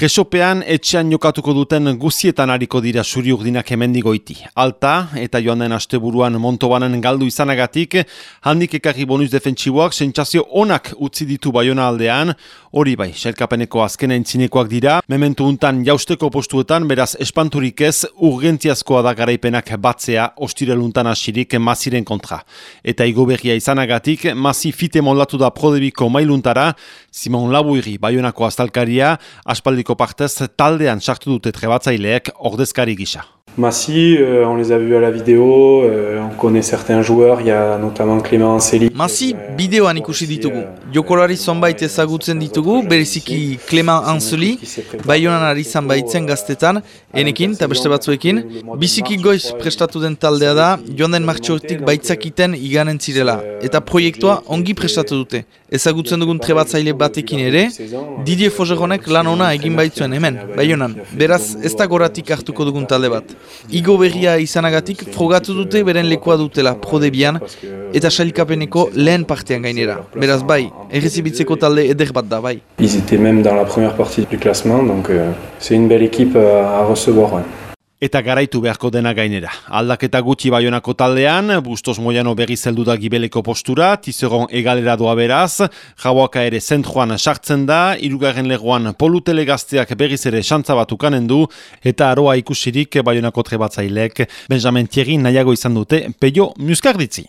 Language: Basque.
Presopean etxean jokatuko duten guzietan hariko dira suri urdinak hemendigoiti. Alta eta joan den asteburuan montobanen galdu izanagatik, handik ekarri bonus defentsiboak sentsazio onak utzi ditu baiona aldean, hori bai, selkapeneko azkena entzinekoak dira, mementu untan jausteko postuetan, beraz espanturik ez, urgentziazkoa da garaipenak batzea ostireluntan asirik maziren kontra. Eta igoberria izanagatik, mazi fite mollatu da prodebiko mailuntara, Simon Labuiri, baionako astalkaria, aspaldiko partez taldean sartu dute trebatzaileek ordezkari gisa. Massi, euh, on les a vus à la vidéo, euh, on connaît certains joueurs, il y a notamment Clément Anceli. Massi, bideoan ikusi ditugu. Jokolari zonbait ezagutzen ditugu, bereziki Clément Anceli, baionan ari zanbaitzen gaztetan, enekin eta beste batzuekin. Biziki goiz prestatu den taldea da, joan den martxortik baitzakiten iganen zirela, eta proiektua ongi prestatu dute. Ezagutzen dugun trebatzaile batekin ere, Didier Fogeronek lan ona egin baitzuen hemen, baionan. Beraz, ez da goratik hartuko dugun talde bat. Igo berria izanagatik frogatu dute beren lekoa dutela prodebian eta sailkapeneko lehen partean gainera. Beraz bai, errezibitzeko talde eder bat da bai. Ils étaient même dans la première partie du classement, donc euh, c'est une belle équipe euh, à recevoir. Ouais. Eta garaitu beharko dena gainera. Aldaketa gutxi baionako taldean, Bustos Moiano berri zeldu da gibeleko postura, Tizeron egalera doa beraz, Jauaka ere zentruan sartzen da, irugarren legoan polutele gazteak berriz ere xantza bat ukanen du, eta aroa ikusirik baionako trebatzailek, Benjamin Thierry nahiago izan dute, peio muskarditzi.